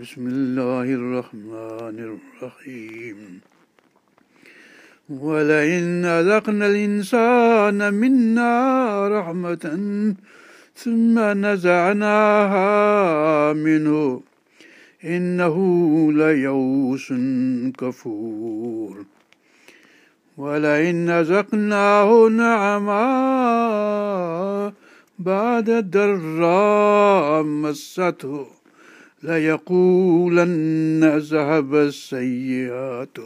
بسم الله الرحمن الرحيم. ولئن أذقنا الإنسان منا رحمة ثم نزعناها منه إنه ليوس كفور. ولئن أذقناه نعما بعد ضراء مسته. ليقولن ذهب السيئات.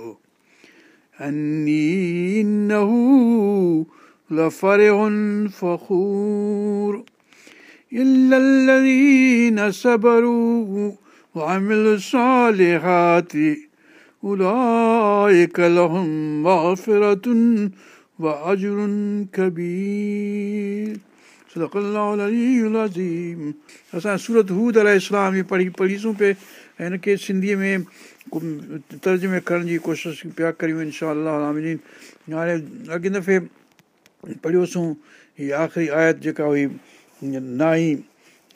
أني إنه لفرح فخور. إلا الذين صبروا وعملوا الصالحات أولئك لهم مغفرة وأجر كبير. اسان سورت هود ال اسلام اسلامي پڙهي پڙهيسون پئي ۽ هن کي سنڌيءَ ۾ ترجمي ڪرڻ جي ڪوشش پيا ڪريون آهن انشا هاڻي اڳي دفعي پڙهيوسو هيءَ آخري آيت جيڪا هئي نائي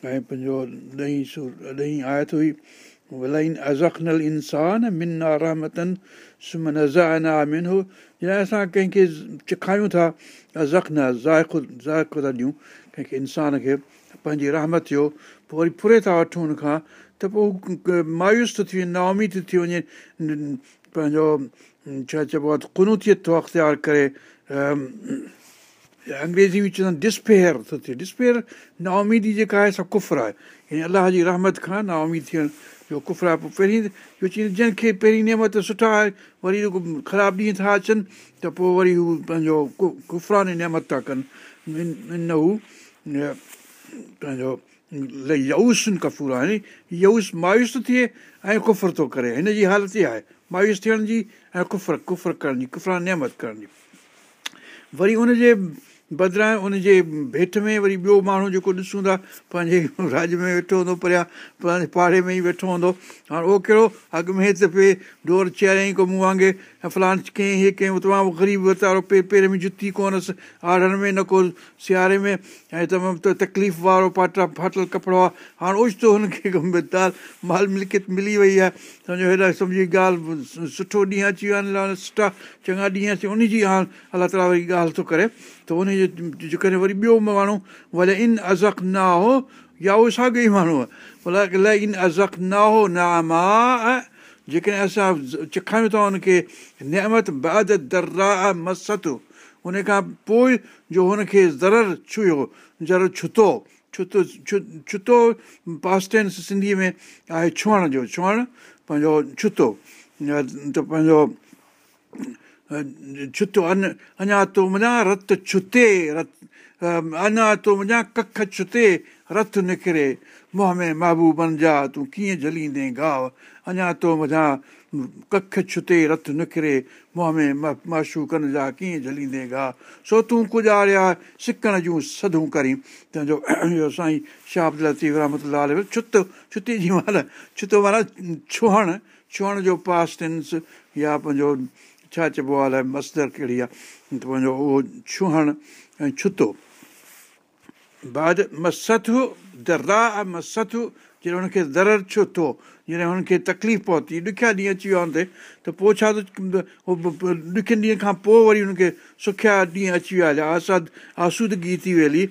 ۽ پنهنجو ڏهين سور ڏهين آيت هئي ولائن ڀلائن اجخ نل رهمتن سمن زن هو جڏهن اسان ڪنهن کي چکايون ٿا از نه ٿا ڏيون ڪنهن کي انسان کي پنهنجي رحمت جو پوءِ وري فري ٿا وٺون هن کان ته پوءِ مايوس ٿو ٿي وڃي نائميد ٿي ٿي وڃي پنهنجو ڇا چئبو آهي ڪنوتيت ٿو اختيار ڪري انگريزي ۾ چوندا آهن ڊسپيير ٿو ٿئي. ڊسپيير نائميدي جيڪا آهي ڪفر آهي. يعني الله جي رحمت کان نائميد ٿيڻ جو ڪفر آهي. پوءِ پهرين جو چئي جنهن کي پهرين نيمت سٺا آهي وري خراب ڏينهن ٿا اچن ته پوءِ وري هو پنهنجو ڪفراني نيمت ٿا ڪن. هو پنهنجو يئوس ڪفور آهي يئوس مايوس ٿو ٿئي ۽ ڪفر ٿو ڪري هن جي حالت اها آهي مايوس ٿيڻ جي ۽ ڪفر ڪفر ڪرڻ جي ڪفرا نيمت ڪرڻ جي وري هن جي بدران ان جي ڀيٽ ۾ وري ٻيو ماڻهو جيڪو ڏسون ٿا پنهنجي راج ۾ ويٺو هوندو پريان پنهنجي پاڙي ۾ ئي ويٺو هوندو. هاڻي اهو ڪهڙو اڳ ۾ ته پي ڊور چيائين ڪو مون وانگر ۽ فلاڻ ڪيئين هيءَ ڪيون تمام غريب ويچارو پي پير ۾ جتي ڪونهس آڙن ۾ نه ڪو سياري ۾۽ تمام تڪليف وارو پاٽا ڦاٽل ڪپڙو آهي. هاڻي اوچتو هن کي دال مال ملڪيت ملي وئي آهي سمجهو هيڏا سمجهي ڳالهه سٺو ڏينهن اچي ويو آهي سٺا چڱا ڏينهن اچي ان جي هاڻي الله تالا وري ڳالهه ٿو ڪري ته ان جي جيڪڏهن وري ٻيو ماڻهو ڀلي ان ازڪ نه هو يا اهو ساڳيو ئي ماڻهو ڀلا ان ازڪ نه هو نه مان جيڪڏهن اسان چکايون ٿا هن کي نيمت بعد درا مست ان کان پوءِ جو هن کي زر ڇيو زر ڇتو ڇتو ڇتو پاسٽينس سنڌيءَ ۾ آهي ڇهڻ جو ڇهڻ پنهنجو ڇتو ته پنهنجو ڇتو ان اڃا تو وڃان رت ڇتي رت اڃا تو وڃان ڪک ڇتي رت نڪري منهن ۾ محبوب بن جا تون ڪيئن جهليندي گاهه اڃا تو وڃان ڪک ڇتي رت نڪري منهن ۾ ماشوڪن جا ڪيئن جهليندي گا سو تون گذاريا سڪڻ جون سدون ڪري. تنهنجو اهو سائين لطيف رحمت ڇت ڇتي جي مهل ڇتو معنيٰ ڇهڻ ڇهڻ جو پاس ٽينس يا پنهنجو ڇا چئبو آهي الائي مسدر ڪهڙي آهي ته پنهنجو اهو ڇهڻ ۽ ڇتو. بعد مسٿ درا مسٿ جڏهن هن کي در ڇو ٿو جڏهن هن کي تڪليف پهتي ڏکيا ڏينهن اچي ويا هن تي ته پوءِ ڇا ٿو ڏکين ڏينهن کان پوءِ وري هن کي سکيا ڏينهن اچي ويا هليا آساد آسودگي ٿي وئي هلي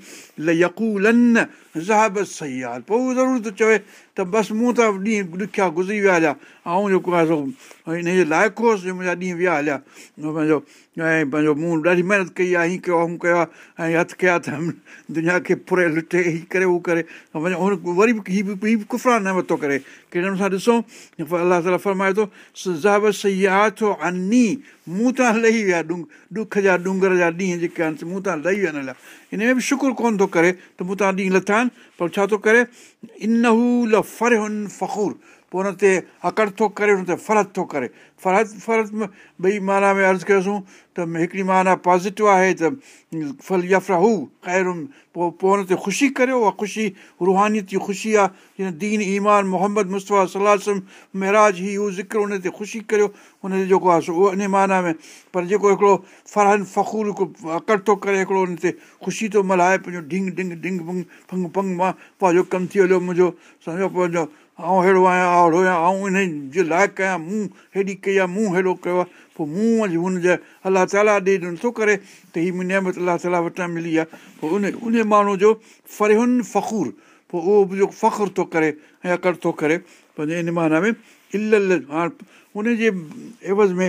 ل يڪولن زهاب صحيح آهي پوءِ اهو ضرور ٿو چوي ته بس مون ته ڏينهن ڏکيا گذري ويا هليا ۽ جيڪو آهي سو هن جي لائق هئس جو منهنجا ڏينهن ويا هليا پنهنجو ۽ پنهنجو مون ڏاڍي محنت ڪئي آهي هيئن ڪيو آهي هونئن ڪيو آهي ۽ هٿ ڪيا ته دنيا کي فري لٽي هيءَ ڪري هو ڪري وڃو وري به هيءَ به ڪفرا نه ٿو ڪري ڪهڙي سان ڏسون الله تالا فرمائي ٿو زاب ٿو اني مون تان لهي ويا ڏ ڏک جا ڏونگر جا ڏينهن جيڪي آهن مون تان لهي ويا هليا ان ۾ به شڪر ڪونه ٿو ڪري ته مون تان ڏينهن لٿا آهن پر ڇا ٿو ڪري پوءِ هن تي اڪڙ ٿو ڪري هن تي فرت ٿو ڪري. فرت فرت ۾ ٻئي معنيٰ ۾ عرض ڪيوسين ته هڪڙي معنيٰ پازيٽو آهي ته ڦل يفرا هو خير پوءِ هن تي خوشي ڪريو اها خوشي رهانيت جي خوشي آهي. دين ايمان محمد مصطفيٰ صلاح مهراج هي هو ذڪر هن تي خوشي ڪريو هن جو جيڪو آهي اهو ان معنيٰ ۾ پر جيڪو هڪڙو فرهن فکور اڪڙ ٿو ڪري هڪڙو هن تي خوشي ٿو ملهائي پنهنجو ڍنگ ڍنگ ڍنگ ڀنگ فنگ فنگ مان پنهنجو ڪم ٿي هليو منهنجو سمجهو پنهنجو آئون اهڙو آهيان آئون ان جي لائق آهيان مون هيڏي ڪئي آهي مون هيڏو ڪيو آهي پوءِ مون اڄ هن جا الله تالا ڏي نٿو ڪري ته هيءَ نيمت الله تالا وٽان ملي آهي. پوءِ ان ان ماڻهو جو فرهن فخر پوءِ اهو به فخر ٿو ڪري ۽ اڪڙ ٿو ڪري پنهنجي ان معنيٰ ۾ ال هاڻي ان جي عيوض ۾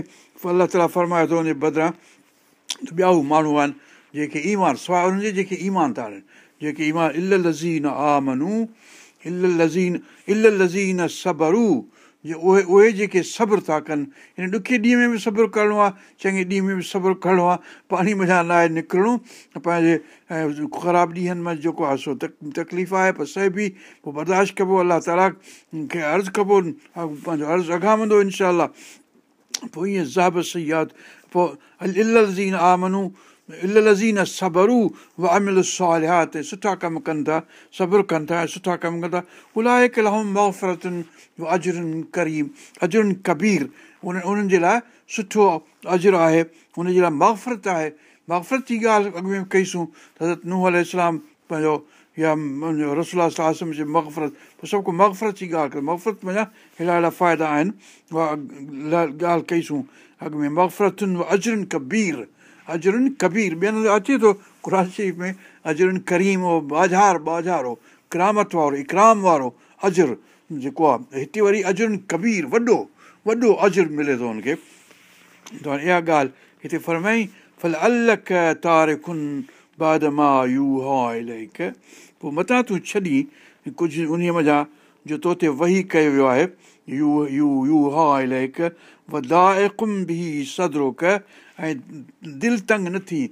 الله تالا فرمائي ٿو ان جي بدران ٻيا هو ماڻهو آهن جيڪي ايمان سواءِ انهن جي جيڪي ايمان ٿا آڻن جيڪي ايمان ال لزين آ منو ال لزين ال لزين سبرو جي اهي اهي جيڪي صبر ٿا ڪن هن ڏکي ڏينهن ۾ به صبر ڪرڻو آهي چڱي ڏينهن ۾ به صبر ڪرڻو آهي پاڻي مڃان لاءِ نڪرڻو پنهنجي خراب ڏينهن ۾ جيڪو آهي سو تڪليف آهي پر سهي به پوءِ برداشت ڪبو الله تالا کي عرض ڪبو پنهنجو عرض اگهامندو انشا پوءِ ائين زاب صحيح ياد پوءِ ال لزين آ منو ال لزين سبرو و امل سواليات سٺا ڪم ڪن ٿا صبر ڪن ٿا ۽ سٺا ڪم ڪن ٿا الائي ڪلائون مفرتن اجرن ڪريم اجرن ڪبير ان انهن جي لاءِ سٺو اجر آهي هن جي لاءِ مفرت آهي مفرت جي ڳالهه اڳ ۾ ڪئيسون ته ننهن ال اسلام پنهنجو يا رسول آسم جي پوءِ سڀ ڪو مغفرت جي ڳالهه ڪيو مغفرت معنيٰ هيڏا هيڏا فائدا آهن اها ڳالهه ڪئيسون اڳ ۾ مغفرتن اجرن ڪبير اجرن ڪبير ٻين اچي ٿو قر شريف ۾ اجرن ڪريم هو بازار بازار هو ڪرامت وارو اڪرام وارو اجر جيڪو آهي هتي وري اجرن ڪبير وڏو وڏو اجر ملي ٿو هن کي ته اها ڳالهه هتي فرمائي ڦل پوءِ متان تون ڇڏي ڪجهه ان مزا جو تو تي وهي ڪيو ويو آهي يو يو يو ها ودائڪم به سدروڪ ۽ دل تنگ نه ٿي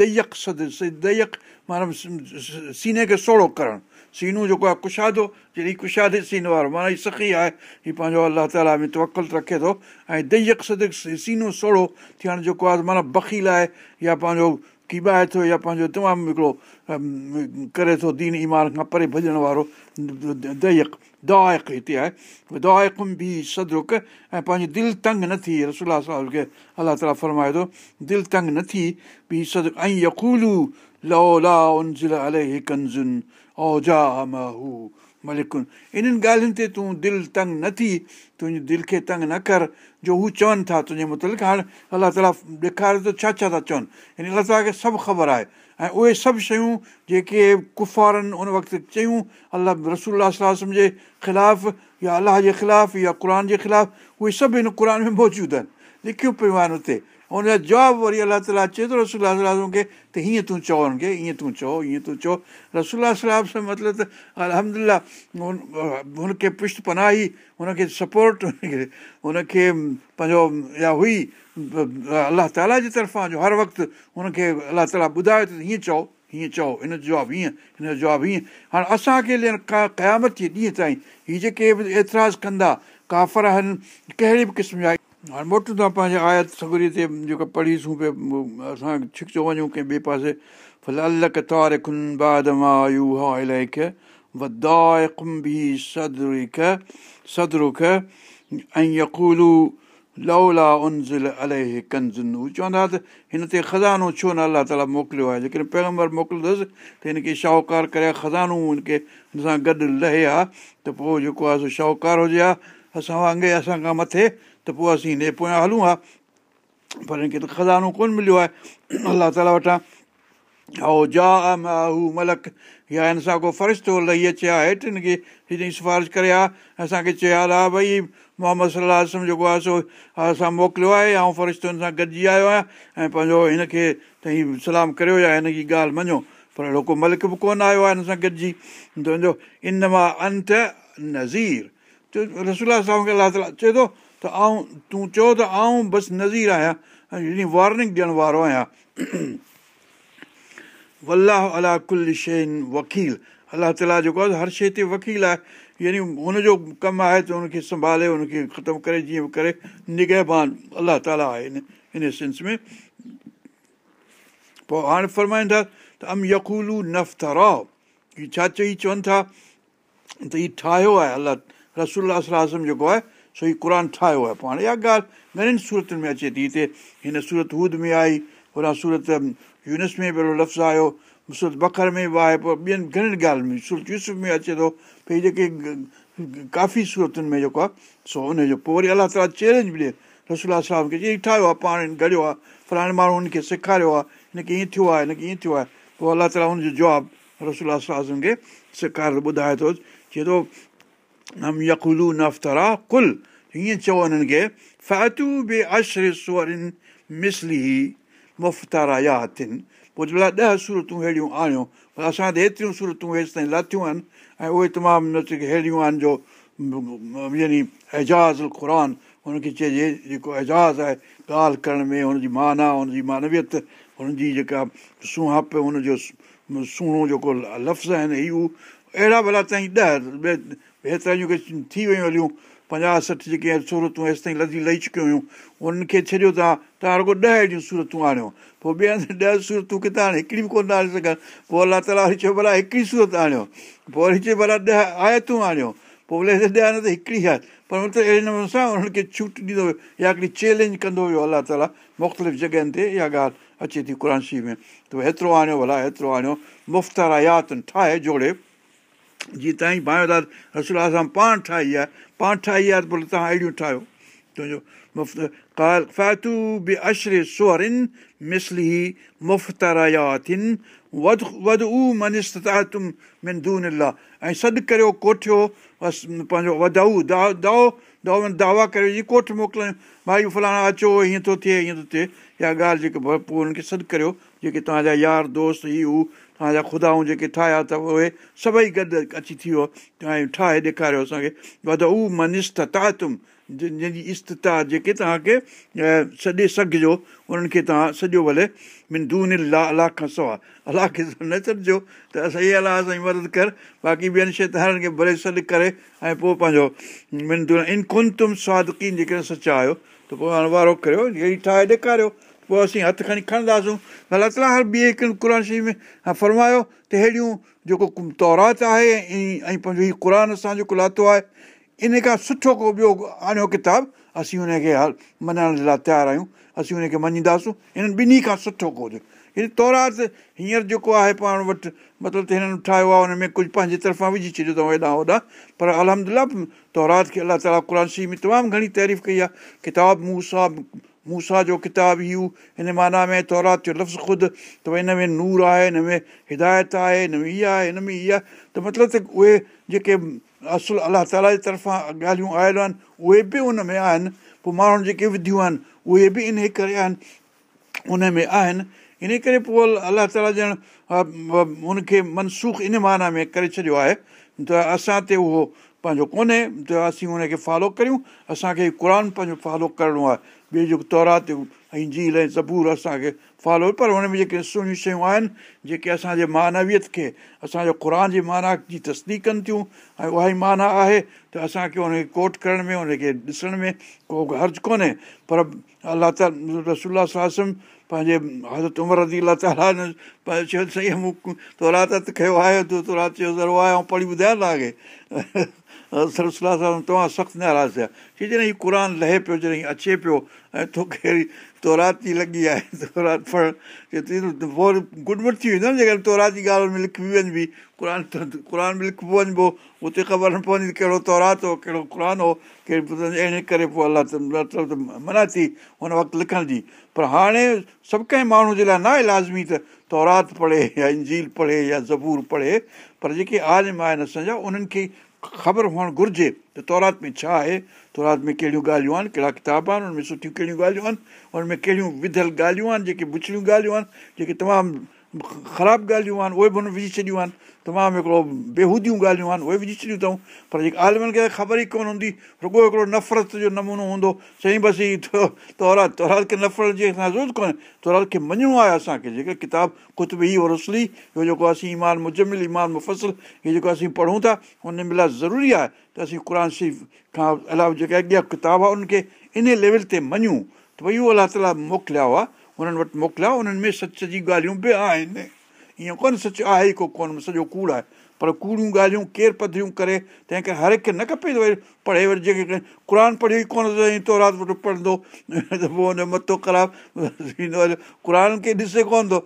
ديڪ سد ديڪ معنيٰ سيني کي سوڙهو ڪرڻ. سينو جيڪو آهي ڪشادو جهڙي ڪشادي سينو وارو معنيٰ هيءَ سکي آهي هيءَ پنهنجو الله تالا ۾ توڪل رکي ٿو ۽ ديڪ سد سينو سوڙهو ٿيڻ جيڪو آهي معنيٰ بکيل آهي يا پنهنجو ڪيبائي ٿو يا پنهنجو تمام هڪڙو ڪري ٿو دين ايمان کان پري ڀڄڻ وارو ديڪ دائڪ هتي آهي. دائڪم به سدرڪ ۽ پنهنجي دل تنگ نه ٿي رسولا صاحب کي الله تالا فرمائي ٿو دل تنگ نه ٿي سد ملڪن انهن ڳالهين تي تون دل تنگ نه ٿي تنهنجي دل کي تنگ نه ڪر جو هو چون ٿا تنهنجي مطلق هاڻي الله تالا ڏيکاري ٿو ڇا ڇا ٿا چون هن الله تالا کي سڀ خبر آهي ۽ اهي سڀ شيون جيڪي ڪفارن ان وقت چيون الله رسول جي خلاف يا الله جي خلاف يا قر جي خلاف اهي سڀ هن قر ۾ موجود آهن لکيون پيون آهن هتي هن جا جواب وري الله تالا چئي ٿو رسول کي ته هيئن تون چئو هن کي ائين تون چئو هيئن تون چئو رسول صلاح سان مطلب ته الهمدلا هن کي پشٽ پناهي هن کي سپورٽ هن کي هن کي پنهنجو يا هئي الله تالا جي طرفان جو هر وقت هن کي الله تالا ٻڌايو ته هيئن چئو هيئن چئو هن جو جواب هيئن هن جو جواب هيئن هاڻي اسان کي ڪا قيامت جي ڏينهن تائين هيءَ جيڪي به اعتراض ڪندا ڪافر آهن ڪهڙي به قسم جا هاڻي موٽون ٿا پنهنجي آيت سگري تي جيڪو پڙهيسون پيا اسان ڇڪچو وڃون ڪنهن ٻئي پاسي ڦل يڪولو لولا چوندا ته هن تي خزانو ڇو نه الله تالا موڪليو آهي جيڪڏهن پيگمبر موڪليندس ته هن کي شاهوڪار ڪري خزانو هن کي هن سان گڏ لهي ها ته پوءِ جيڪو آهي سو شاهوڪار هجي ها اسان وانگر اسان کان مٿي ته پوءِ اسين هن پويان هلون ها پر هن کي ته خزانو ڪونه مليو آهي الله تالا وٽان او جا ملڪ يا هن سان ڪو فرشتو لهي اچي ها هيٺ هن سفارش ڪري ها اسان کي چئي ها ڀئي محمد صلاح آسم جيڪو آهي سو اسان موڪليو آهي ۽ فرشتن سان گڏجي آيو آهيان ۽ پنهنجو هن کي ته سلام ڪريو يا هن جي ڳالهه مڃو پر اهڙو ڪو ملڪ به ڪونه آيو آهي هن سان گڏجي تنهنجو ان مان انت نذير رسول صاحب کي الله تالا چئي ٿو ته آئون تون چئو ته آئون بس نذير آهيان هن وارننگ ڏيڻ وارو آهيان. ولاهه الا ڪل شيءِ وڪيل. الله تالا جيڪو آهي هر شيءِ تي وڪيل آهي. يعني هن جو ڪم آهي ته هن کي سنڀالي هن کي ختم ڪري جيئن ڪري نگهبان الله تالا آهي هن هن سينس ۾. پوءِ هاڻي فرمائيندا ته ام يڪولو نفترا. هيءَ ڇا چئي چون ٿا؟ ته هيءُ ٺاهيو آهي الله رسول صلاح جيڪو آهي سو هيءُ قر ٺاهيو آهي پاڻ اها ڳالهه گهڻن صورتن ۾ اچي ٿي هتي هن سورت هود ۾ آئي هوڏان سورت يونس ۾ به اهڙو لفظ آيو سورت بکر ۾ به آهي پوءِ ٻين گهڻن ڳالهين ۾ سورت يوسف ۾ اچي ٿو ڀئي جيڪي ڪافي صورتن ۾ جيڪو آهي سو ان جو پوءِ وري الله تالا چئلينج به ڏئي رسول صاحب کي ائين ٺاهيو آهي پاڻ گڙهيو آهي فلاڻي ماڻهو هن کي سيکاريو آهي هن کي ائين ٿيو آهي هن کي ائين ٿيو آهي پوءِ الله تالا هن جو جواب رسول صاحب کي سيکاري ٻڌائي ٿو چئي ٿو هم يڪلو نفترا ڪل هيئن چئو هنن کي فيتو به اشر سورن مسلي مفتارا يا ٿين پوءِ ڀلا ڏهه صورتون اهڙيون آڻيو پر اسان ته ايتريون صورتون هيس تائين لاٿيون آهن ۽ اهي تمام اهڙيون آهن جو يعني اعجاز قر هن کي چئجي جيڪو اعجاز آهي ڳالهه ڪرڻ ۾ هن جي معنيٰ هن جي مانويت هن جي جيڪا سهاپ هن جو سهڻو جيڪو لفظ آهن اهو اهڙا ڀلا تائين ڏهه هيترا ٿي ويون هليون پنجاهه سٺ جيڪي صورتون هيس تائين لڌي لهي چڪيون هيون انهن کي ڇڏيو توهان توهان رڳو ڏهه اهڙيون صورتون آڻيو. پوءِ ٻئي هنڌ ڏهه صورتون ڪٿان هاڻي هڪڙي به ڪونه ٿا آڻي سگهن. پوءِ الله تالا وري چيو ڀلا هڪڙي سورت آڻيو. پوءِ وري چيو ڀلا ڏهه آيتون آڻيو. پوءِ ڀلي ڏهه نه ته هڪڙي آهي پر اهڙي نموني سان انهن کي ڇوٽ ڏيندو هيو يا هڪڙي چئلينج ڪندو هيو الله تالا مختلف جڳهين تي اها ڳالهه اچي ٿي قر شي ۾. ته هيترو آڻيو ڀلا هيترو آڻيو. مفتارايات ٺاهي جوڙي جيئن توهان جي ڀائدار رسول سان پاڻ ٺاهي آهي پاڻ ٺاهي آهي ته ڀلي توهان اهڙيون ٺاهيو. تنهنجو مفت ڪال فيتو به اشري سئرن مسلي منستا تم مندون ۽ سڏ ڪريو ڪوٺيو بس پنهنجو وڌائو داو دائو دائو دعويٰ ڪريو جيئن ڪوٺ موڪليو ڀائي فلاڻا اچو هيئن ٿو ٿئي هيئن ٿو ٿئي. اها ڳالهه جيڪي پوءِ هنن کي سڏ ڪريو جيڪي توهان جا يار دوست هي هو توهان جا خدائون جيڪي ٺاهيا اٿو اهي سڀئي گڏ اچي ٿي ويو. ۽ ٺاهي ڏيکاريو اسان کي. وڌ او منست تاتم جنهن جي استتا جيڪي توهان کي ڇڏي سگهجو انهن کي توهان سڄو ڀلي مندون لا الله کان سواءِ الله کي نه ڇڏجو ته صحيح الله اسان جي مدد ڪر. باقي ٻين شيتانن کي ڀلي سڏ ڪري ۽ پوءِ پنهنجو مندون ان ڪن تم سوادڪين جيڪڏهن سچا آهيو ته پوءِ هاڻي وارو ڪريو اهڙي ٺاهي ڏيکاريو پوءِ اسين هٿ کڻي کڻنداسون الله تالا هر ٻئي هڪ قر شريف ۾ فرمايو ته اهڙيون جيڪو تورات آهي ۽ پنهنجو هيءُ قر اسان جيڪو لاٿو آهي ان کان سٺو ڪو ٻيو آڻيو ڪتاب اسين هن کي هل مڃڻ جي لاءِ تيار آهيون اسين هن کي مڃينداسون هنن ٻنهي کان سٺو ڪو هن تورات هينئر جيڪو آهي پاڻ وٽ مطلب ته هنن ٺاهيو آهي هن ۾ ڪجهه پنهنجي طرفان وجهي ڇڏيو اٿئون هيڏان هوڏان پر الهمدلا تورات کي الله تالا قر شي ۾ تمام گهڻي تعريف ڪئي آهي ڪتاب موسيٰ موسيٰ جو ڪتاب اهو هن معنيٰ ۾ تورات جو لفظ خود ته ڀئي هن ۾ نور آهي هن ۾ هدايت آهي هن ۾ اها آهي هن ۾ اها ته مطلب ته اهي جيڪي اصل الله تالا جي طرفان ڳالهيون آيل آهن اهي به ان ۾ آهن. پوءِ ماڻهن جيڪي وڌيون آهن اهي به ان ڪري آهن ان ۾ آهن. ان ڪري پوءِ الله تالا ڄڻ هن کي منسوک ان معنيٰ ۾ ڪري ڇڏيو آهي. ته اسان تي اهو پنهنجو ڪونهي ته اسين هن کي فالو ڪريون. اسان کي قر پنهنجو فالو ڪرڻو آهي. ٻيو جيڪو تورات ۽ جهيل ۽ زبور اسان کي فالو پر هن ۾ جيڪي سهڻيون شيون آهن جيڪي اسان جي مانويت کي اسان جو قر جي معنيٰ جي تصديق ڪن ٿيون ۽ اها ئي معنيٰ آهي ته اسان کي هن کي ڪوٽ ڪرڻ ۾ هن کي ڏسڻ ۾ ڪو هرز ڪونهي. پر الله تالا رسولا ساسم پنهنجي حضرت عمر الا تالا چيو سائين تورات ته ڪيو آهي تورات چيو زرو آهي ۽ پڙهي ٻڌايان توهان کي سرسلا صاحب توهان سخت ناراض ٿيا چئي جڏهن هيءُ قر لهي پيو جڏهن اچي پيو ۽ توکي تورات جي لڳي آهي تورات گڊمٽ ٿي ويندو نه جيڪڏهن تورات جي ڳالهه ۾ لکي وڃبي قر قر ۾ لکبو وڃبو هتي خبر نه پوندي ڪهڙو تورات هو ڪهڙو قر هو ڪهڙي اهڙي ڪري پوءِ الله ته منا ٿي هن وقت لکڻ جي پر هاڻي سڀ ڪنهن ماڻهو جي لاءِ نه آهي لازمي ته تورات پڙهي يا انجيل پڙهي يا زبور پڙهي پر جيڪي عالم آهن اسان جا انهن کي خبر هئڻ گهرجي ته تورات ۾ ڇا آهي تورات ۾ ڪهڙيون ڳالهيون آهن ڪهڙا ڪتاب آهن هن ۾ سٺيون ڪهڙيون ڳالهيون آهن هن ۾ ڪهڙيون وڌيل ڳالهيون آهن جيڪي بڇڙيون ڳالهيون آهن جيڪي تمام خراب ڳالهيون آهن اهي به هن وجهي ڇڏيون آهن تمام هڪڙو بيهوديون ڳالهيون آهن اهي وجهي ڇڏيون اٿئون پر جيڪي عالمن کي خبر ئي ڪونه هوندي رڳو هڪڙو نفرت جو نمونو هوندو چئي بس هيءُ تورات تورات کي نفرت جي اسان ضرورت ڪونهي تورات کي مڃڻو آهي اسان کي جيڪي ڪتاب قطب ئي رسلي اهو جيڪو اسين ايمان مجمل ايمان مفسل هيءُ جيڪو اسين پڙهون ٿا هن ۾ لاءِ ضروري آهي ته اسين قر شريف کان علاوه جيڪي اڳيان ڪتاب آهي ان کي ان ليول تي مڃون ته ڀئي اهو الله تالا موڪليا هئا هنن وٽ موڪليا انهن ۾ سچ جي ڳالهيون به آهن ائين ڪونه سچ آهي ئي ڪو ڪونه سڄو ڪوڙ آهي پر ڪوڙيون ڳالهيون ڪير پڌريون ڪري تنهن ڪري هر هڪ نه کپي ته وري پڙهي وري جيڪي قر پڙهيو ئي ڪونه ته تو رات وٽ پڙهندو ته پوءِ هن جو مٿو خراب ٿيندو آهي قر کي ڏسي ڪونه ٿو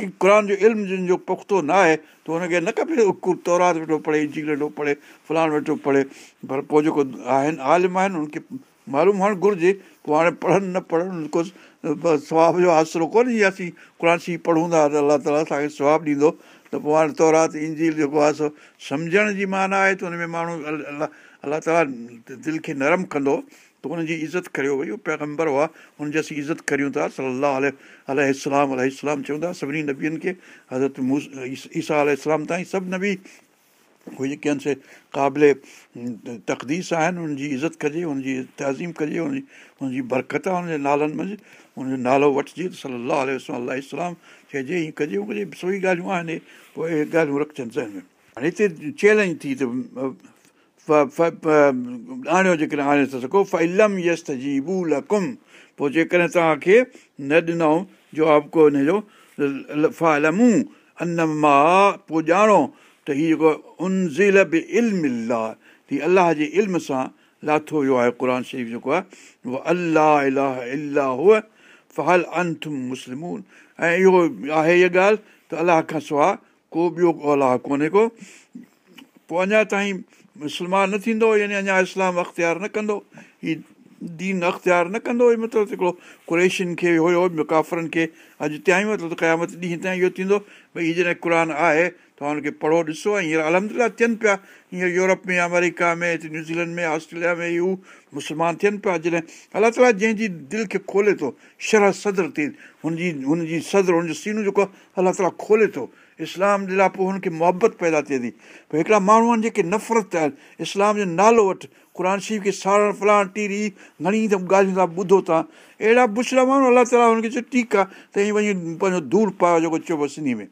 ڪه قر جو علم جن جو پختو نه آهي ته هن کي نه کپي تورات ويٺو پڙهي انجيل ويٺو پڙهي فلاڻ ويٺو پڙهي پر پوءِ جيڪو آهن عالم آهن هن کي معلوم هئڻ گهرجي پوءِ هاڻي پڙهن نه پڙهن ڪو سواب جو آسرو ڪونهي جيئن اسين قر شي پڙهون ٿا ته الله تالا اسان کي سواب ڏيندو ته پوءِ هاڻي تورات انجيل جيڪو آهي سو سمجهڻ جي معنيٰ آهي ته هن ۾ ماڻهو الله الله تالا دل کي نرم ڪندو ته هن جي عزت ڪريو ڀئي پيگمبر هئا هن جي اسين عزت ڪريون ٿا صلاح ال اسلام ٿا سڀني نبين کي حضرت موس ايسا ال تائين سڀ نبي اهي جيڪي آهن سي قابل تقديس آهن هن جي عزت ڪجي هن جي تهزيم ڪجي هن جي هن جي برڪت آهي هن جي نالن منجهه هن جو نالو وٺجي ته صلاح چئجي هيئن ڪجي اهو ڪجي سوئي ڳالهيون آهن پوءِ اهي ڳالهيون رکجن ذهن ۾. هاڻي هتي چئلينج ٿي ته آڻيو جيڪڏهن آڻي ٿا سگهو فلم يس ته جي بول ڪم پوءِ جيڪڏهن توهان کي نه ڏنئون جواب ڪو هن جو فلمون ان مان پوءِ ڄاڻو ته هيءَ جيڪو انزل به علم هيءَ الله جي علم سان لاٿو ويو آهي قر شريف جيڪو آهي اهو الله الاهه الاهه هوءَ فهل انٿم مسلمون. ۽ اهو آهي اها ڳالهه ته الله کان سواءِ ڪو ٻيو الله ڪونهي ڪو. پوءِ اڃا تائين مسلمان نه ٿيندو يعني اڃا اسلام اختيار نه ڪندو. هيءُ دين اختيار نه ڪندو مطلب هڪڙو ڪريشين کي هيو ڪافرن کي اڄ تيائي مطلب قيامت ڏينهن تائين اهو ٿيندو. ڀئي هيءَ جڏهن قر آهي ته هن کي پڙهو ڏسو ۽ هينئر الهمدلا ٿين پيا هينئر يورپ ۾ آمريڪا ۾ نيوزيلينڊ ۾ آسٽريليا ۾ هو مسلمان ٿين پيا جڏهن الله تالا جنهن جي دل کي کولي ٿو شرح صدر ٿئي هن جي هن جي صدر هن جو سينو جيڪو آهي الله تالا کولي ٿو اسلام جي لاءِ پوءِ هن کي محبت پيدا ٿئي ٿي ڀئي هڪڙا ماڻهو آهن جيڪي نفرت آهن اسلام جو نالو وٺ قر شيف کي سارڻ فلاڻ ٽيري گهڻي ته ڳالهيون توهان ٻڌو ٿا اهڙا بڇڙا ماڻهو الله تالا هن کي چيو ٺيڪ آهي ته هيئن وڃي پنهنجو دور پايو جيڪو چئبو سنڌي ۾.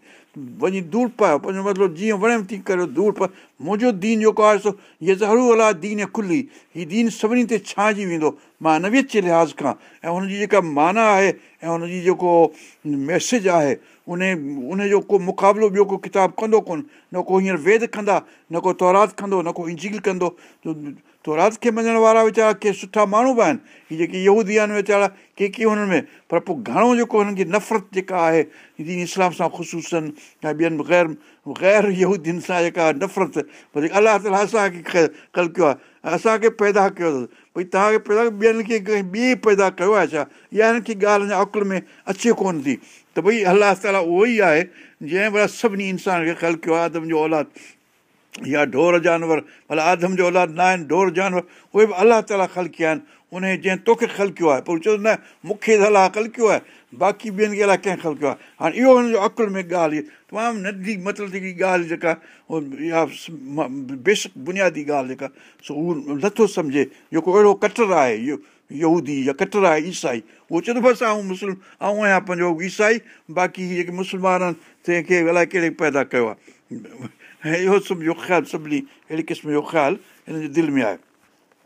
وڃي دور پايو پنهنجو مطلب جيئن وڻيو ٿي ڪريو دور پايو منهنجو دين جيڪو آهي سو هيءَ ضرور الله دين کلي هيءَ دين سڀني تي ڇانئجي ويندو. مان نه وچي لحاظ کان. ۽ هن جي جيڪا معنيٰ آهي ۽ هن جي جيڪو ميسيج آهي ان ان جو ڪو مقابلو ٻيو ڪو ڪتاب ڪندو ڪونه. نه ڪو هينئر ويد ڪندا نه ڪو تورات ڪندو نه ڪو انجيل ڪندو تورات کي مڃڻ وارا ويچارا ڪي سٺا ماڻهو به آهن. هيءَ جيڪي يهودي آهن ويچارا ڪي ڪي هنن ۾؟ پر پوءِ گهڻو جيڪو هنن جي نفرت جيڪا آهي دين اسلام سان خشوسن يا ٻين غير غير يهودين سان جيڪا نفرت وري الله تالا اسان کي ڪل ڪيو آهي اسان کي پيدا ڪيو اٿس. ڀئي توهان کي پيدا ٻين کي ٻئي پيدا ڪيو آهي ڇا؟ اها هن کي ڳالهه اڃا عقل ۾ اچي ڪونه ٿي. ته ڀئي الله تالا اهو ئي آهي جنهن ڀلا سڀني انسان کي خل ڪيو آهي آدم جو اولاد يا ڍور جانور ڀلا آدم جو اولاد نه آهن ڍور جانور اهي به الله تالا خل ڪيا آهن ان جنهن توکي خل ڪيو آهي. پوءِ چيو نه مون کي ته الله خل ڪيو آهي باقي ٻين کي الائي ڪنهن خل ڪيو آهي؟ هاڻي اهو هن جو عقل ۾ ڳالهه تمام ننڍي مطلب جيڪي ڳالهه جيڪا اها بيشڪ بنيادي ڳالهه جيڪا سو اهو نٿو سمجهي. جيڪو اهڙو ڪٽر آهي اهو يهودي يا ڪٽر آهي عيسائي اهو ٿو بس آئون مسلم آئون آهيان پنهنجو عيسائي باقي جيڪي مسلمان آهن تنهن کي الائي ڪهڙي پيدا ڪيو آهي ۽ اهو سمجهو خيال سڀني اهڙي قسم جو خيال هن جي دل ۾ آهي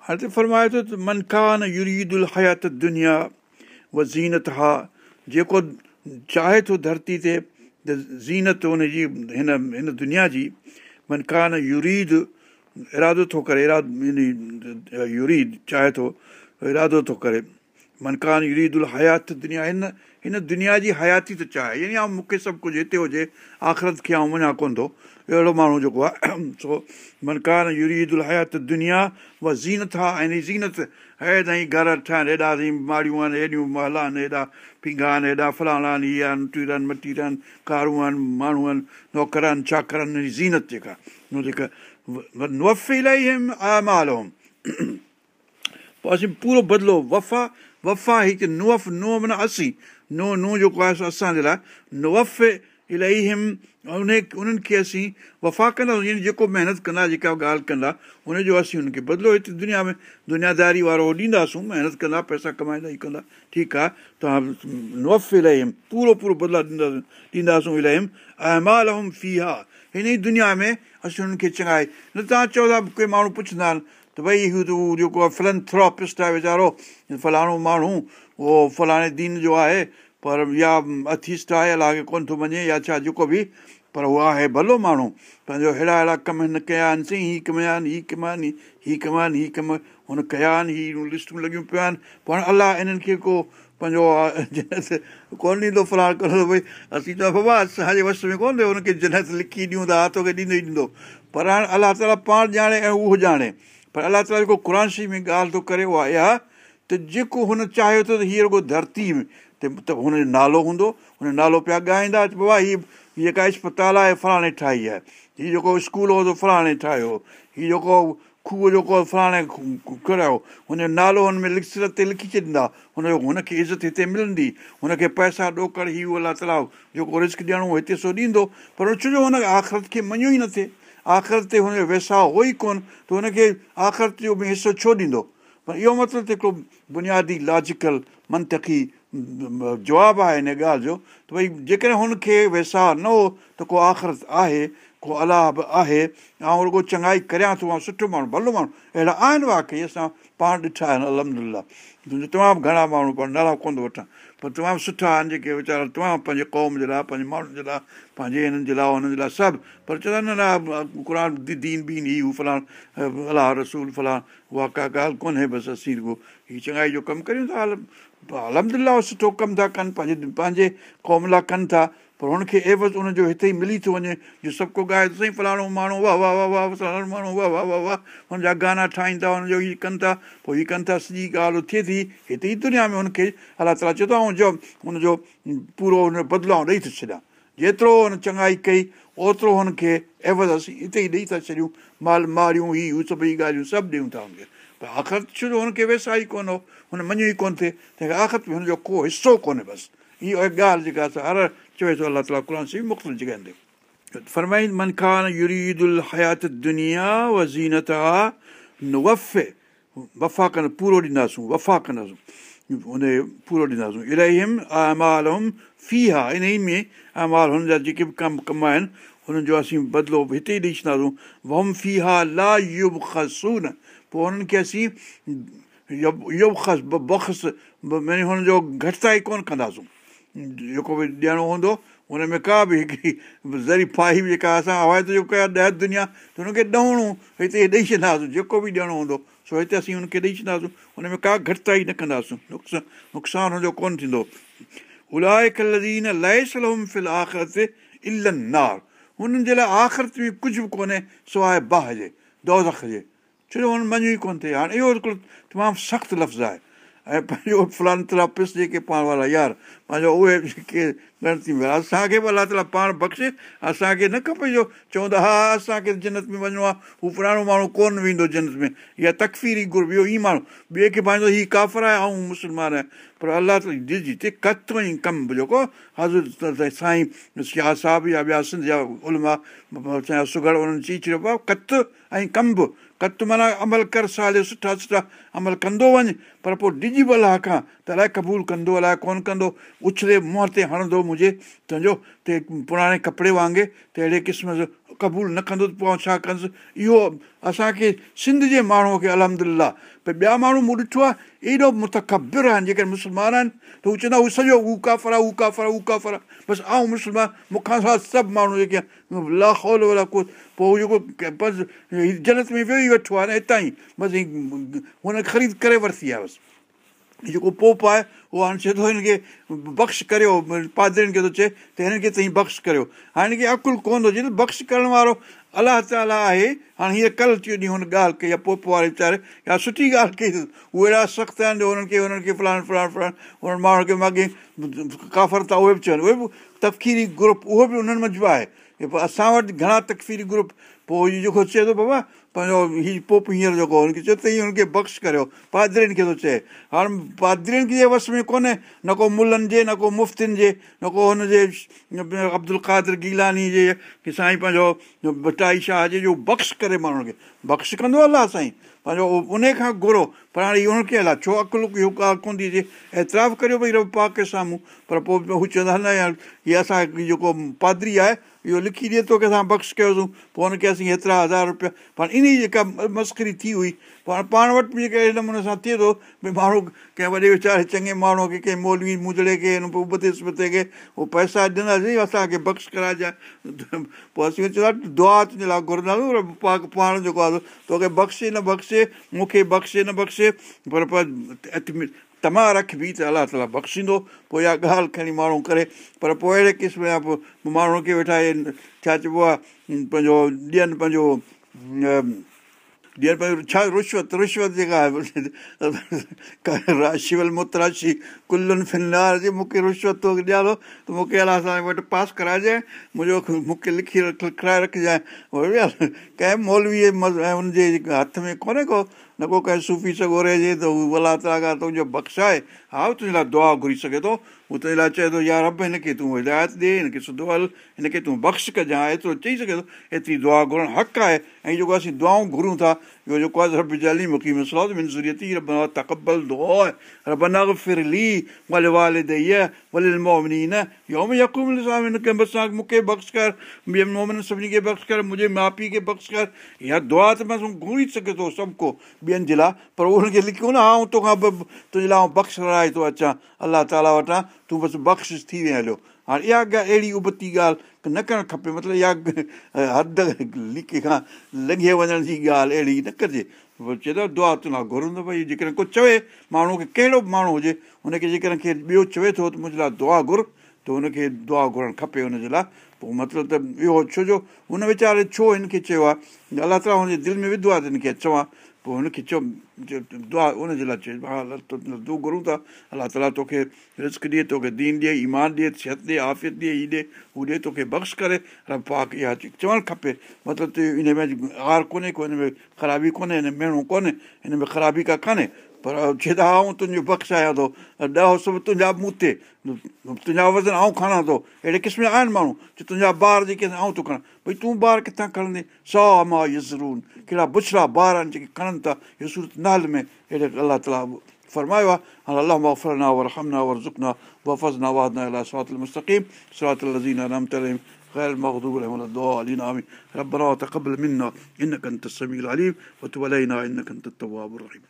هاڻي ته فرمائي ٿو ته منکان يريد ال حيات دنيا اها زينت ها جيڪو چاهي ٿو ڌرتي تي ته زينت هن جي هن هن دنيا جي منکان يريد ارادو ٿو ڪري ارادو يريد چاهي ٿو ارادو ٿو ڪري منڪان يريدل حيات دنيا هن هن دنيا جي حياتي ته چاهي. يعني آئون مون کي سڀ ڪجهه هتي هجي آخرت کي آئون وڃان ڪونه ٿو. اهڙو ماڻهو جيڪو آهي سو منڪان يريدل حيات دنيا اها زينت آهي ۽ زينت هي تائين گهر ٺاهين هيڏا سائين ماڙيون آهن هيڏيون مهل آهن هيڏا پنگا آهن هيڏا فلاڻا آهن هيءَ آهن ٽير آهن مٽير آهن ڪارون آهن ماڻهو آهن نوڪر آهن چاڪر آهن زينت جيڪا. جيڪا الاهي آمال هوم پوءِ اسين پورو بدلو وفا وفا هڪ نئف ننهن معنيٰ اسي ننهن ننهن جيڪو آهي اسان جي لاءِ نئف الاهي هم ان انهن کي اسين وفا ڪنداسين جيڪو محنت ڪندا جيڪا ڳالهه ڪندا ان جو اسين هن کي بدلو هتي دنيا ۾ دنياداري وارو ڏينداسون محنت ڪندا پئسا ڪمائيندا ئي ڪندا ٺيڪ آهي توهان نئف الاهي هم پورو پورو بدلا ڏينداسين ڏينداسون الاهي هم ۽ مال هم في ها هن ئي دنيا ۾ اسين هنن کي چڱائي نه توهان چئو ٿا ڪوئي ماڻهو پڇندا آهن ته ڀئي هو ته اهو جيڪو آهي فلنٿروپسٽ آهي ويچارو فلاڻو ماڻهو اهو فلاڻي دين جو آهي پر يا اٿيسٽ آهي الائي ڪونه ٿو مڃي يا ڇا جيڪو به پر اهو آهي ڀلو ماڻهو پنهنجو اهڙا اهڙا ڪم هن ڪيا آهن سائين هيءَ ڪم آهن هيءَ ڪم آهن هيءَ ڪم آهن هيءَ ڪم هن ڪيا آهن هيءَ لسٽون لڳيون پيون آهن پر الله انهن کي ڪو پنهنجو جنت ڪونه ڏيندو فلاڻ ڀئي اسين چوان بابا اسان جي وس ۾ ڪونه ٿيو هن کي جنت لکي ڏيون ٿا توکي ڏيندو ئي ڏيندو پر هاڻي الله تالا پاڻ ڄاڻي ۽ اهو ڄاڻي پر الله تالا جيڪو قر شي ۾ ڳالهه ٿو ڪري اها اها ته جيڪو هن چاهيو ٿو ته هيءَ رڳو ڌرتي ۾ ته هن جو نالو هوندو هن نالو پيا ڳائيندا بابا هيءَ جيڪا اسپتال آهي فلاڻي ٺاهي آهي. هيءَ جيڪو اسڪول هو ته فلاڻي ٺاهيو هيءَ جيڪو کوهه جيڪو فلاڻي ڪرايو هن جو نالو هن ۾ لک تي لکي ڇڏيندا. هن جو هن کي عزت هتي ملندي. هن کي پئسا ڏوڪڙ هي الله تالا جيڪو رسڪ ڏيڻو هتي سو ڏيندو. پر ڇو جو هن آخرت کي مڃيو ئي نه ٿئي آخرت تي هن جو ويساءُ هو ئي ڪونه ته هن کي آخرت جو به حصو ڇو ڏيندو؟ پر اهو مطلب ته هڪڙو بنيادي لاجڪل منتڪي جواب آهي هن ڳالهه جو ته ڀئي جيڪڏهن هن کي ويسا نه هو ته ڪو آخرت آهي ڪو الله به آهي. ۽ رڳو چڱائي ڪريان ٿو ۽ سٺو ماڻهو ڀلو ماڻهو. اهڙا آهن واقعي اسان پاڻ ڏٺا آهن الهمدلا تمام گهڻا ماڻهو پاڻ نالا ڪونه ٿو وٺان پر تمام سٺا آهن جيڪي ويچارا تمام پنهنجي قوم جي لاءِ پنهنجي ماڻهن جي لاءِ پنهنجي هنن جي لاءِ هنن جي لاءِ سڀ. پر چوندا نه قر دين بين هي هو فلاڻ الله رسول فلاڻ اها ڪا ڳالهه ڪونهي بس اسين رڳو هيءَ چڱائي جو ڪم ڪريون ٿا الهمدلا سٺو ڪم ٿا ڪن پنهنجي پنهنجي قوم لاءِ ڪن ٿا پر هن کي عيوض هن جو هتي ئي ملي ٿو وڃي جو سڀ ڪو ڳائي سائين فلاڻو ماڻهو واهه واهه واهه واهه فلاڻو ماڻهو واهه واهه واهه واهه هن جا گانا ٺاهين ٿا هن جو هيءَ ڪن ٿا پوءِ هيءَ ڪن ٿا سڄي ڳالهه ٿئي ٿي هتي ئي دنيا ۾ هن کي الله تالا چئي ٿو ۽ جو هن جو پورو هن بدلاءُ ڏيئي ٿو ڇڏيان. جيترو هن چڱائي ڪئي اوترو هن کي عيوض اسين هتي ئي ڏيئي ٿا ڇڏيون مال ماريون هي هو سڀئي ڳالهيون سڀ ڏيون ٿا هن کي پر آخر ڇو جو هن کي ويسا ئي ڪونه هو هن مڃيو ئي ڪونه ٿئي تنهن کي آخر ۾ هن جو ڪو حصو ڪونهي بس اها ڳالهه جيڪا هر چوي ٿو الله تالا قر سي مختلف جڳهين تي فرمائي من خان حيات دنيا و زينت وفي وفا ڪن پورو ڏينداسون وفا ڪنداسون هن پورو ڏينداسون الاهي امال في آهي ان ئي ۾ امال هن جا جيڪي به ڪم ڪم آهن هنن جو اسين بدلو هتي ئي ڏيئي خسون پوءِ هنن کي اسين بخس معنيٰ هن جو گهٽتائي ڪونه ڪنداسون. جيڪو به ڏيڻو هوندو هن ۾ ڪا به هڪڙي زريفاهي به جيڪا اسان هوايت جو ڪيا ڏهه دنيا ته هن کي ڏهڻو هتي ڏيئي ڇڏنداسين جيڪو به ڏيڻو هوندو. سو هتي اسين هن کي ڏيئي ڇڏنداسين هن ۾ ڪا گهٽتائي نه ڪنداسين. نقصان نقصان هن جو ڪونه ٿيندو هنن جي لاءِ آخرت ۾ ڪجهه به ڪونهي سواءِ باهه جي دوز جي ڇو جو هن مڃيو ئي ڪونه ٿئي هاڻي اهو هڪڙو تمام سخت لفظ آهي ۽ پنهنجو فلان پس جيڪي پاڻ وارا يار پنهنجو اهي جيڪي گڻتي ۾ اسان کي به الله تالا پاڻ بخشي اسان کي نه کپي جو چوندا ها اسان کي جنت ۾ وڃڻو آهي هو پراڻو ماڻهو ڪونه ويندو جنت ۾ اها تڪفيري گر ٻيو ئي ماڻهو ٻئي کي پنهنجو هيءُ ڪافر آهي ۽ مسلمان آهي پر الله تالا جي تي ڪت ئي ڪم جيڪو حضرت سائين شاهه صاحب يا ٻيا سنڌ جا علماء سگڙ انهن چئي ڇڏيو پيو ڪت ۽ ڪم به ڪت معنيٰ عمل ڪر سال سٺا سٺا عمل ڪندو وڃ پر پوءِ ڊڄي الله کان ته الائي قبول ڪندو الائي ڪونه ڪندو اڇلي منهن تي هڻندو منهنجي تنهنجو تي پراڻي ڪپڙي وانگر ته اهڙي قسم جو قبول نه ڪندو ته پوءِ ڇا ڪندس اهو اسان کي سنڌ جي ماڻهوءَ کي الهمدلا ڀئي ٻيا ماڻهو مون ڏٺو آهي ايڏو متڪبر آهن جيڪي مسلمان آهن ته هو چوندا هو سڄو هو ڪافر آهي هو ڪافر آهي هو ڪافر آهي بس آئون مسلمان مون کان سواءِ سڀ ماڻهو جيڪي لاهول ولا ڪو پوءِ جيڪو بس جنت ۾ ويهي ويٺو آهي نه هتان ئي بس هن خريد ڪري ورتي آهي بس جيڪو پوپ آهي اهو هاڻي چئي ٿو هن کي بخش ڪريو پادرين کي ٿو چئي ته هنن کي توهين بخش ڪريو هاڻي هن کي عقل ڪونه ٿو چئي بخش ڪرڻ وارو الله تالا آهي هاڻي هيءَ ڪلهه ٽيون ڏينهن هن ڳالهه ڪئي آهي پوپ واري ويچاري يا سٺي ڳالهه ڪئي اهي اهڙا سخت آهن جو هنن کي هنن کي فلاڻ فلاڻ فلاڻ هنن ماڻهن کي ماڳي ڪافر ٿا اهي به چون اهي به تفڪيري گروپ اهو به انهن منجهه آهي اسان وٽ گهڻا تڪفيري گروپ پوءِ اهو جيڪو چئي ٿو بابا پنهنجو هيءُ پوءِ هينئر جيڪو هن کي چئي ته هن کي بخش ڪريو پادرين کي ٿو چئي هاڻي پادرين کي وس ۾ ڪونهي نه ڪو ملن جي نه ڪو مفتين جي نه ڪو هن جي عبدل ڪادر گيلاني جي ڪه سائين پنهنجو بٽائي شاهه جي جو بخش ڪري ماڻهن کي بخش ڪندو الله سائين پنهنجو ان کان گهرو پر هاڻي اهو هن کي الائي ڇو عقل ڳالهه ڪونه ٿي ٿئي اعتراف ڪريو ڀئي پاڪ جي سامهون پر پوءِ هو چوندا نه هيءَ اسان جيڪو پادري آهي اهو لکي ڏئي توکي اسان بخش ڪيوسين. پوءِ هن کي اسين هيترا هزار رپيا. پر ان جي جيڪا مسڪري ٿي هئي. پاڻ پاڻ وٽ به جيڪي اهڙي نموني سان ٿئي ٿو ڀئي ماڻهو ڪنهن وڏي ويچاري چڱي ماڻهوءَ کي ڪنهن مولوي مجڙي کي ابتي سبتي کي اهو پئسا ڏنس اسان کي بخش ڪرائجانئ پوءِ اسين چيو دعا تنهنجي لاءِ گهرنداسين پاڻ جيڪو آهي توکي بخشي نه بخشي مون کي بخشي نه بخشي پر طمع رکبي ته الله تالا بخشيندو پوءِ اها ڳالهه کڻي ماڻهو ڪري پر پوءِ اهڙي قسم جا پوءِ ماڻهو کي ويٺا اهي ڇا چئبو آهي پنهنجو ڏين پنهنجو ڏين پنهنجو ڇا رشوت رشوت جيڪا آهي راشول متراشي ڪلن فنار جي مون کي رشوت توکي ڏيان ٿو ته مون کي الله سان وٽ پاس ڪرائجانئ منهنجو مون کي لکي لکائي رکجانءِ ڪنهن مولويءَ ۽ هن جي هٿ ۾ ڪونهي ڪو نه ڪو ڪنهن صوفي سگوري جي ته هو الله تالا کان تنهنجو بخشائي. ها تنهنجي لاءِ دعا گهري سگهي ٿو هو تنهنجي لاءِ چئي ٿو يار رب هن کي تون هدايت ڏي هن کي سڌو هل هن کي تون بخش ڪجانءِ ايترو چئي سگهي ٿو ايتري دعا گهرڻ حق آهي ۽ جيڪو اسين دعائون گهرون ٿا جيڪو آهي رب جالي مون کي مسئلو منسوريتي رب تڪبل دعا رب نگ ڦر لي ول وال ديي ول مومني نه يوم يڪوم هن کي بسان مون کي بخش ڪر ٻين مومن سڀني کي بخش ڪر منهنجي ماءُ پيءُ کي بخش ڪر اها دعا ته بس گهري سگهي ٿو سڀ ڪو ٻين جي لاءِ پر ان کي لکيو نه آئون توکان تنهنجي لاءِ بخش رائي ٿو اچان الله تالا وٽان تون بس بخش ٿي وئي هليو هاڻي اها ڳالهه اهڙي ابتي ڳالهه نه ڪرڻ کپي مطلب اها حد لڪي کان لنگهي وڃڻ جي ڳالهه اهڙي نه ڪجي چئي ٿو دعا تنهنجا گهرندو ڀئي جيڪڏهن ڪجهه چوي ماڻهو کي ڪهڙو به ماڻهو هجي هن کي جيڪڏهن کي ٻيو چوي ٿو ته منهنجي لاءِ دعا گهر ته هن کي دعا گهرڻ کپي هن جي لاءِ پوءِ مطلب ته اهو ڇو جو هن ويچاري ڇو هن کي چيو آهي الله تالا هن جي دل ۾ وڌو آهي ته هن کي چوان پوءِ هن کي چئو دعا ان جي لاءِ ها تون گهرون ٿا الله تالا توکي رسڪ ڏئي توکي دين ڏئي ايمان ڏئي صحت ڏئي آفيت ڏئي هيءُ ڏئي هو ڏئي توکي بخش ڪري رب پاڪ اها چوڻ کپي. مطلب ته هن ۾ هار ڪونهي ڪو هن ۾ خرابي ڪونهي هن ۾ ميڻو ڪونهي هن ۾ خرابي ڪا ڪانهي पर चए त आऊं तुंहिंजो बख़्श आहियां थो ॾह सभु तुंहिंजा मूं ते तुंहिंजा वज़न आऊं खणां थो अहिड़े क़िस्म जा आहिनि माण्हू जो तुंहिंजा ॿार जेके आहिनि आऊं थो खणां भई तूं ॿार किथां खणंदे सौ मां यसरून कहिड़ा बुछड़ा ॿार आहिनि जेके खणनि था इहो सूरत नाल में अहिड़े अलाह ताला फरमायो आहे हाणे अलाह वफ़रना वर हमना वर ज़ुकना वफ़ज़ना वादना अला सरात المستقيم صراط الذين أنعمت عليهم غير المغضوب عليهم ولا الضالين آمين ربنا تقبل منا إنك أنت السميع العليم وتب علينا إنك أنت التواب الرحيم